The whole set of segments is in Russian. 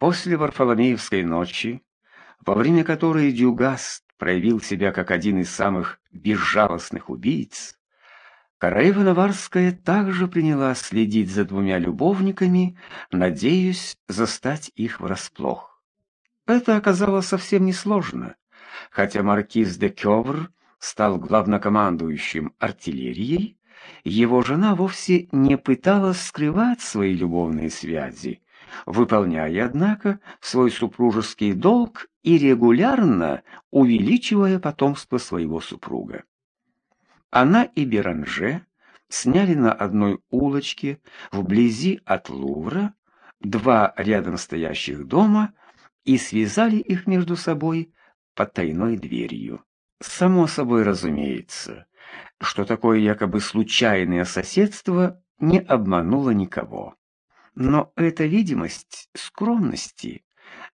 После Варфоломеевской ночи, во время которой Дюгаст проявил себя как один из самых безжалостных убийц, королева Наварская также приняла следить за двумя любовниками, надеясь застать их врасплох. Это оказалось совсем несложно, хотя маркиз де Кёвр стал главнокомандующим артиллерией, его жена вовсе не пыталась скрывать свои любовные связи, выполняя, однако, свой супружеский долг и регулярно увеличивая потомство своего супруга. Она и Беранже сняли на одной улочке вблизи от Лувра два рядом стоящих дома и связали их между собой потайной дверью. Само собой разумеется, что такое якобы случайное соседство не обмануло никого. Но эта видимость скромности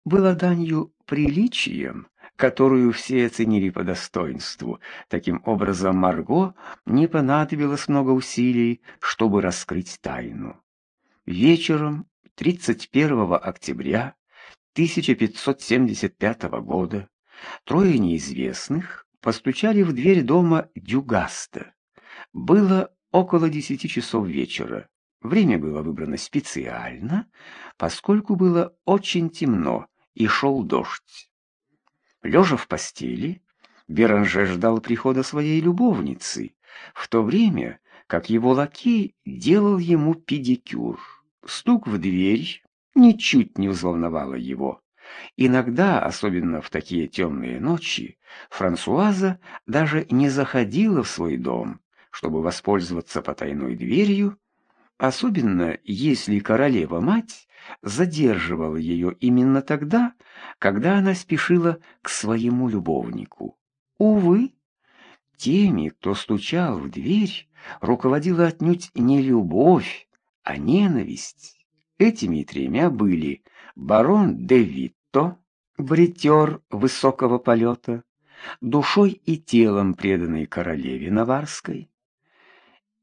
была данью приличием, которую все оценили по достоинству. Таким образом, Марго не понадобилось много усилий, чтобы раскрыть тайну. Вечером 31 октября 1575 года трое неизвестных постучали в дверь дома Дюгаста. Было около десяти часов вечера. Время было выбрано специально, поскольку было очень темно и шел дождь. Лежа в постели, Беранже ждал прихода своей любовницы, в то время как его лакей делал ему педикюр. Стук в дверь ничуть не взволновало его. Иногда, особенно в такие темные ночи, Франсуаза даже не заходила в свой дом, чтобы воспользоваться потайной дверью, особенно если королева-мать задерживала ее именно тогда, когда она спешила к своему любовнику. Увы, теми, кто стучал в дверь, руководила отнюдь не любовь, а ненависть. Этими тремя были барон де Витто, бритер высокого полета, душой и телом преданной королеве Наварской,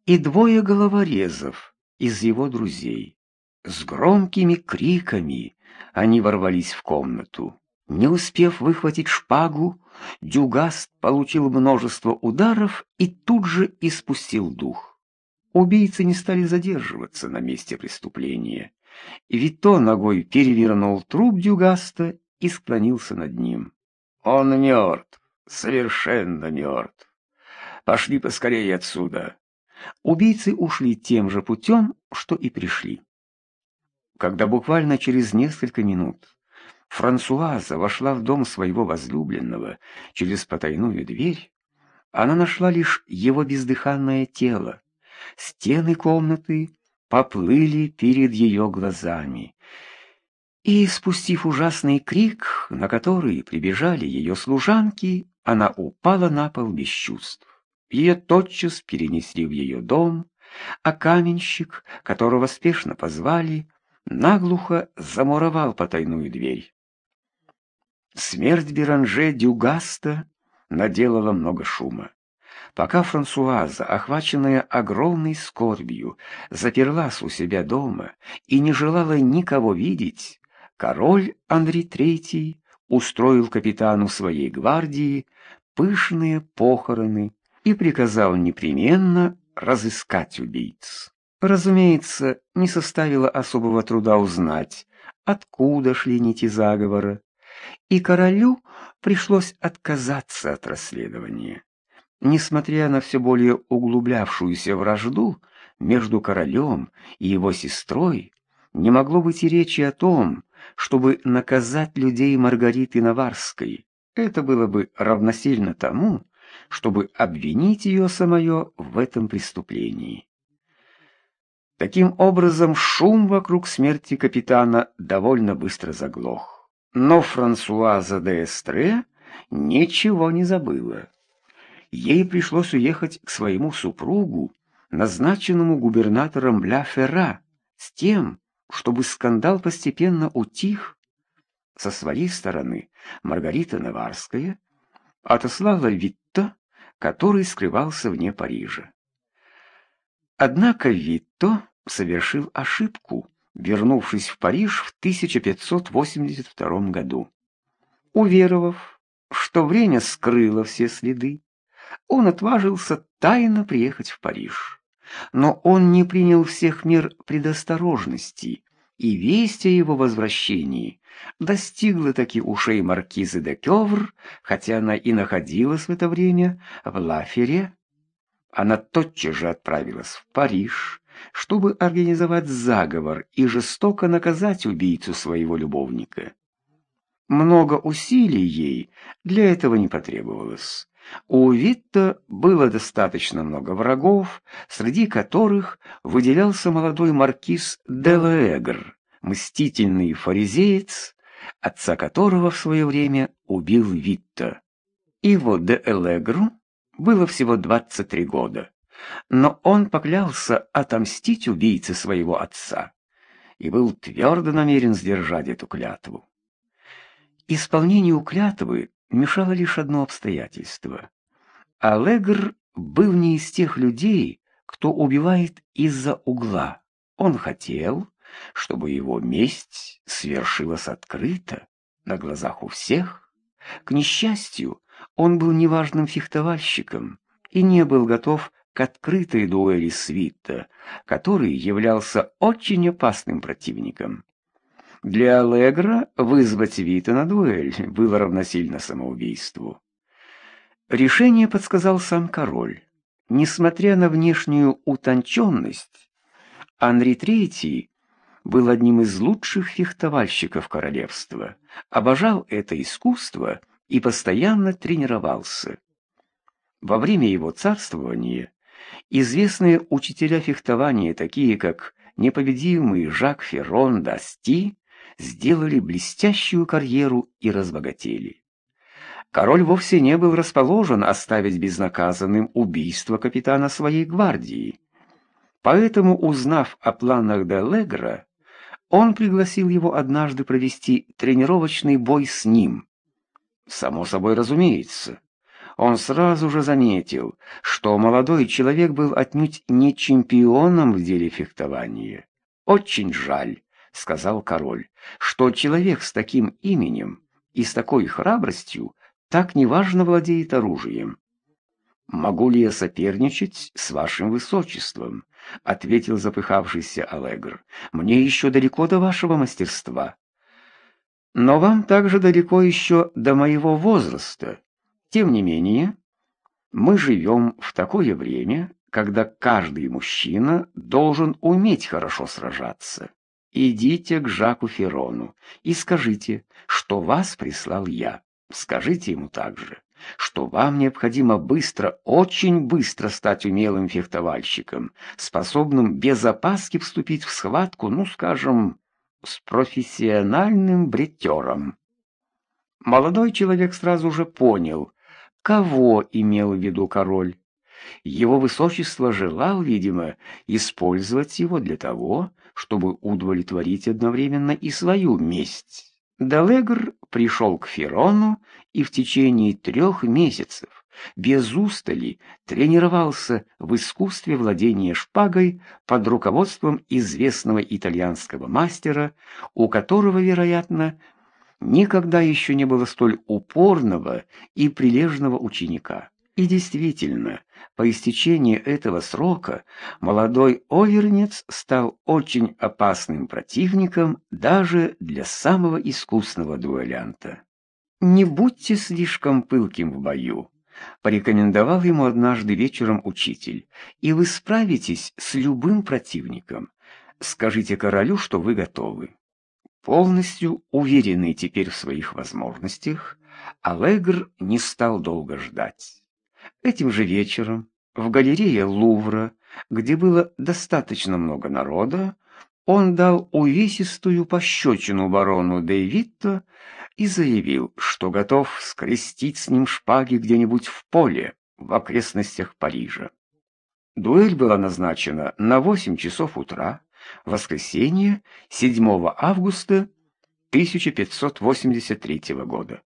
и двое головорезов из его друзей. С громкими криками они ворвались в комнату. Не успев выхватить шпагу, Дюгаст получил множество ударов и тут же испустил дух. Убийцы не стали задерживаться на месте преступления. Вито ногой перевернул труп Дюгаста и склонился над ним. «Он мертв, совершенно мертв. Пошли поскорее отсюда». Убийцы ушли тем же путем, что и пришли. Когда буквально через несколько минут Франсуаза вошла в дом своего возлюбленного через потайную дверь, она нашла лишь его бездыханное тело. Стены комнаты поплыли перед ее глазами. И, спустив ужасный крик, на который прибежали ее служанки, она упала на пол без чувств. Ее тотчас перенесли в ее дом, а каменщик, которого спешно позвали, наглухо замуровал потайную дверь. Смерть Беранже Дюгаста наделала много шума. Пока Франсуаза, охваченная огромной скорбью, заперлась у себя дома и не желала никого видеть, король Андрей III устроил капитану своей гвардии пышные похороны и приказал непременно разыскать убийц. Разумеется, не составило особого труда узнать, откуда шли нити заговора, и королю пришлось отказаться от расследования. Несмотря на все более углублявшуюся вражду между королем и его сестрой, не могло быть и речи о том, чтобы наказать людей Маргариты Наварской. Это было бы равносильно тому, чтобы обвинить ее самое в этом преступлении. Таким образом, шум вокруг смерти капитана довольно быстро заглох. Но Франсуаза де Эстре ничего не забыла. Ей пришлось уехать к своему супругу, назначенному губернатором Ля-Ферра, с тем, чтобы скандал постепенно утих. Со своей стороны Маргарита Наварская отослала Витто, который скрывался вне Парижа. Однако Витто совершил ошибку, вернувшись в Париж в 1582 году. Уверовав, что время скрыло все следы, он отважился тайно приехать в Париж. Но он не принял всех мер предосторожности, и весть о его возвращении достигла таки ушей маркизы де Кёвр, хотя она и находилась в это время в Лафере. Она тотчас же отправилась в Париж, чтобы организовать заговор и жестоко наказать убийцу своего любовника. Много усилий ей для этого не потребовалось. У Витта было достаточно много врагов, среди которых выделялся молодой маркиз Делаэгр, мстительный фаризеец, отца которого в свое время убил Витта. Его де было всего 23 года, но он поклялся отомстить убийце своего отца и был твердо намерен сдержать эту клятву. Исполнению клятвы мешало лишь одно обстоятельство. Аллегр был не из тех людей, кто убивает из-за угла. Он хотел, чтобы его месть свершилась открыто, на глазах у всех. К несчастью, он был неважным фехтовальщиком и не был готов к открытой дуэли с Витта, который являлся очень опасным противником. Для Аллегра вызвать Вита на дуэль было равносильно самоубийству. Решение подсказал сам король. Несмотря на внешнюю утонченность, Анри III был одним из лучших фехтовальщиков королевства, обожал это искусство и постоянно тренировался. Во время его царствования известные учителя фехтования, такие как непобедимый Жак Феррон Дасти, сделали блестящую карьеру и разбогатели. Король вовсе не был расположен оставить безнаказанным убийство капитана своей гвардии. Поэтому, узнав о планах Делегра, он пригласил его однажды провести тренировочный бой с ним. Само собой разумеется. Он сразу же заметил, что молодой человек был отнюдь не чемпионом в деле фехтования. Очень жаль, — сказал король, — что человек с таким именем и с такой храбростью так неважно владеет оружием. «Могу ли я соперничать с вашим высочеством?» — ответил запыхавшийся Аллегр. «Мне еще далеко до вашего мастерства». «Но вам также далеко еще до моего возраста. Тем не менее, мы живем в такое время, когда каждый мужчина должен уметь хорошо сражаться. Идите к Жаку Ферону и скажите, что вас прислал я. Скажите ему также, что вам необходимо быстро, очень быстро стать умелым фехтовальщиком, способным без опаски вступить в схватку, ну, скажем, с профессиональным бритером. Молодой человек сразу же понял, кого имел в виду король. Его высочество желал, видимо, использовать его для того, чтобы удовлетворить одновременно и свою месть. Далегр пришел к Ферону и в течение трех месяцев без устали тренировался в искусстве владения шпагой под руководством известного итальянского мастера, у которого, вероятно, никогда еще не было столь упорного и прилежного ученика. И действительно, по истечении этого срока молодой Овернец стал очень опасным противником даже для самого искусного дуэлянта. «Не будьте слишком пылким в бою», — порекомендовал ему однажды вечером учитель, «и вы справитесь с любым противником. Скажите королю, что вы готовы». Полностью уверенный теперь в своих возможностях, Аллегр не стал долго ждать. Этим же вечером в галерее Лувра, где было достаточно много народа, он дал увесистую пощечину барону Дэвидто и заявил, что готов скрестить с ним шпаги где-нибудь в поле в окрестностях Парижа. Дуэль была назначена на 8 часов утра, воскресенье, 7 августа 1583 года.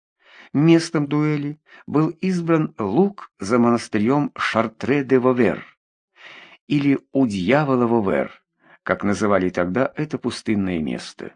Местом дуэли был избран луг за монастырем Шартре-де-Вовер или у дьявола Вовер, как называли тогда это пустынное место.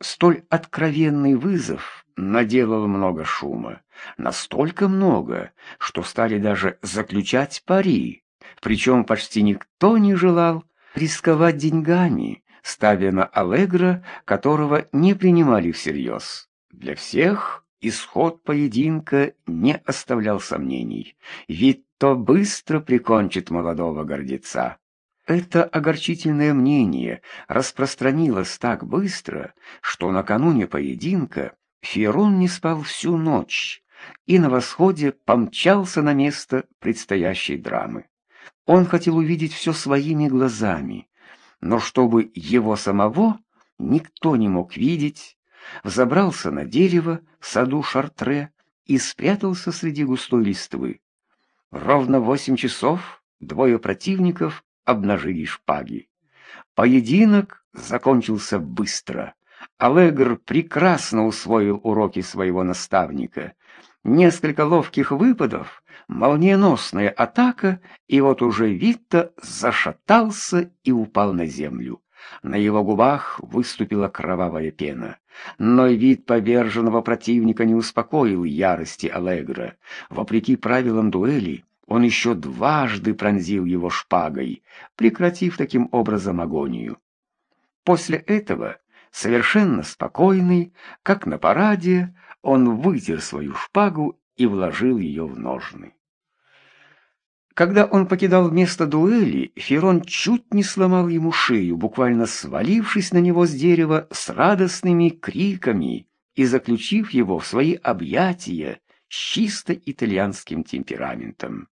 Столь откровенный вызов наделал много шума, настолько много, что стали даже заключать пари, причем почти никто не желал рисковать деньгами, ставя на Аллегра, которого не принимали всерьез. Для всех исход поединка не оставлял сомнений, ведь то быстро прикончит молодого гордеца. Это огорчительное мнение распространилось так быстро, что накануне поединка Ферон не спал всю ночь и на восходе помчался на место предстоящей драмы. Он хотел увидеть все своими глазами, но чтобы его самого никто не мог видеть, взобрался на дерево в саду Шартре и спрятался среди густой листвы. Ровно восемь часов двое противников обнажили шпаги. Поединок закончился быстро. Аллегр прекрасно усвоил уроки своего наставника. Несколько ловких выпадов, молниеносная атака, и вот уже Витта зашатался и упал на землю. На его губах выступила кровавая пена. Но вид поверженного противника не успокоил ярости Аллегра. Вопреки правилам дуэли, он еще дважды пронзил его шпагой, прекратив таким образом агонию. После этого, совершенно спокойный, как на параде, он вытер свою шпагу и вложил ее в ножны. Когда он покидал место дуэли, Ферон чуть не сломал ему шею, буквально свалившись на него с дерева с радостными криками и заключив его в свои объятия с чисто итальянским темпераментом.